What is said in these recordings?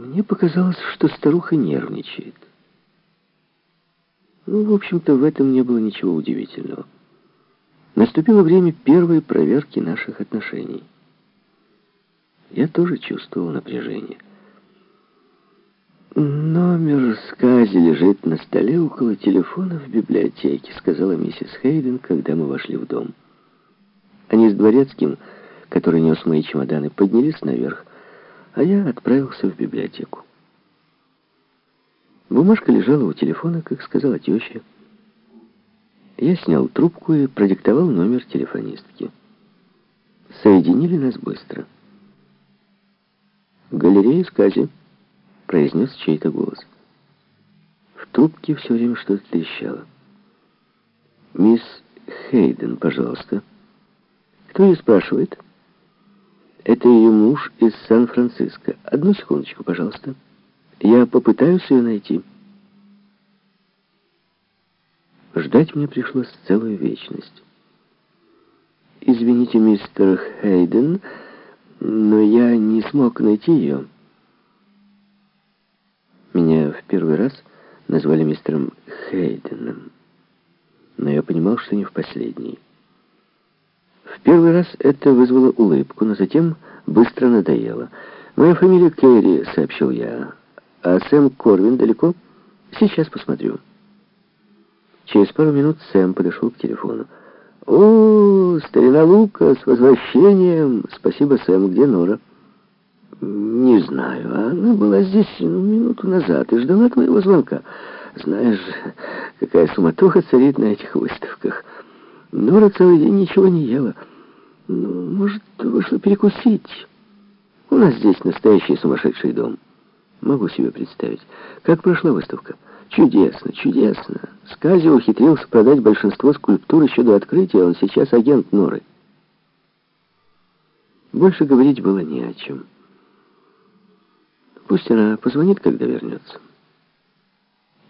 Мне показалось, что старуха нервничает. Ну, в общем-то, в этом не было ничего удивительного. Наступило время первой проверки наших отношений. Я тоже чувствовал напряжение. «Номер скази лежит на столе около телефона в библиотеке», сказала миссис Хейден, когда мы вошли в дом. Они с дворецким, который нес мои чемоданы, поднялись наверх, а я отправился в библиотеку. Бумажка лежала у телефона, как сказала теща. Я снял трубку и продиктовал номер телефонистки. Соединили нас быстро. «Галерея скази», — произнес чей-то голос. В трубке все время что-то трещало. «Мисс Хейден, пожалуйста». «Кто ее спрашивает?» «Это ее муж из Сан-Франциско. Одну секундочку, пожалуйста. Я попытаюсь ее найти». Ждать мне пришлось целую вечность. «Извините, мистер Хейден, но я не смог найти ее». Меня в первый раз назвали мистером Хейденом, но я понимал, что не в последний. Первый раз это вызвало улыбку, но затем быстро надоело. «Моя фамилия Керри», — сообщил я. «А Сэм Корвин далеко?» «Сейчас посмотрю». Через пару минут Сэм подошел к телефону. «О, старина Лука, с возвращением! Спасибо, Сэм. Где Нора?» «Не знаю. Она была здесь ну, минуту назад и ждала твоего звонка. Знаешь, какая суматоха царит на этих выставках. Нора целый день ничего не ела. Может, вышла перекусить. У нас здесь настоящий сумасшедший дом. Могу себе представить. Как прошла выставка?» Чудесно, чудесно. Скази ухитрился продать большинство скульптур еще до открытия, он сейчас агент Норы. Больше говорить было не о чем. Пусть она позвонит, когда вернется.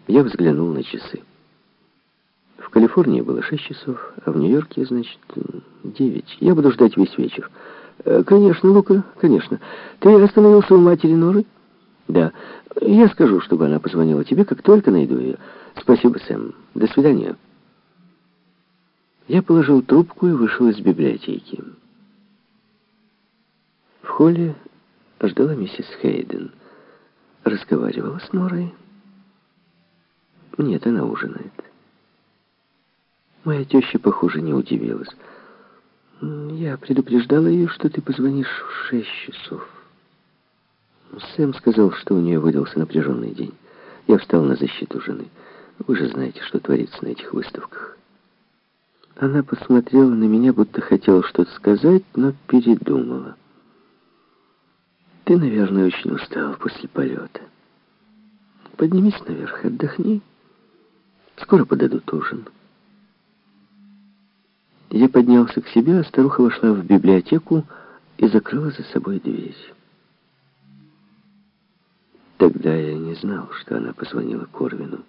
Я взглянул на часы. В Калифорнии было шесть часов, а в Нью-Йорке, значит, девять. Я буду ждать весь вечер. Э, конечно, Лука, конечно. Ты остановился у матери Норы? Да. Я скажу, чтобы она позвонила тебе, как только найду ее. Спасибо, Сэм. До свидания. Я положил трубку и вышел из библиотеки. В холле ждала миссис Хейден. Разговаривала с Норой. Нет, она ужинает. Моя теща, похоже, не удивилась. Я предупреждала ее, что ты позвонишь в шесть часов. Сэм сказал, что у нее выдался напряженный день. Я встал на защиту жены. Вы же знаете, что творится на этих выставках. Она посмотрела на меня, будто хотела что-то сказать, но передумала. Ты, наверное, очень устал после полета. Поднимись наверх, отдохни. Скоро подадут ужин. Я поднялся к себе, а старуха вошла в библиотеку и закрыла за собой дверь. Тогда я не знал, что она позвонила Корвину.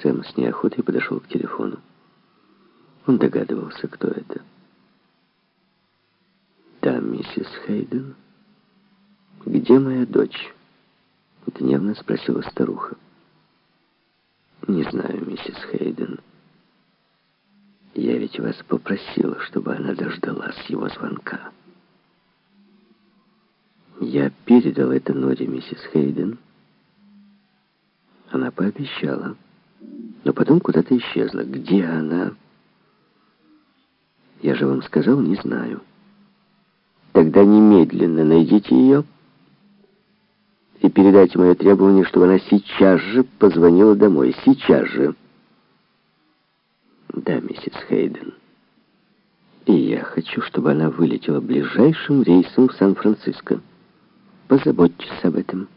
Сэм с неохотой подошел к телефону. Он догадывался, кто это. «Да, миссис Хейден. Где моя дочь?» Гневно спросила старуха. «Не знаю, миссис Хейден. Я ведь вас попросила, чтобы она дождалась его звонка». Я передал это Норе миссис Хейден. Она пообещала. Но потом куда-то исчезла. Где она? Я же вам сказал, не знаю. Тогда немедленно найдите ее и передайте мое требование, чтобы она сейчас же позвонила домой. Сейчас же. Да, миссис Хейден. И я хочу, чтобы она вылетела ближайшим рейсом в Сан-Франциско. Позаботьтесь об этом.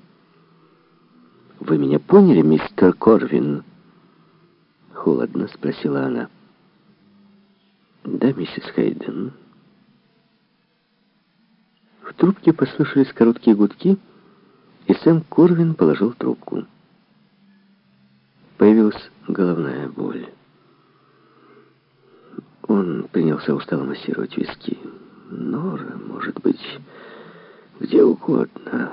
Вы меня поняли, мистер Корвин? Холодно спросила она. Да, миссис Хейден. В трубке послышались короткие гудки, и Сэм Корвин положил трубку. Появилась головная боль. Он принялся устало массировать виски. Нора, может быть... где угодно.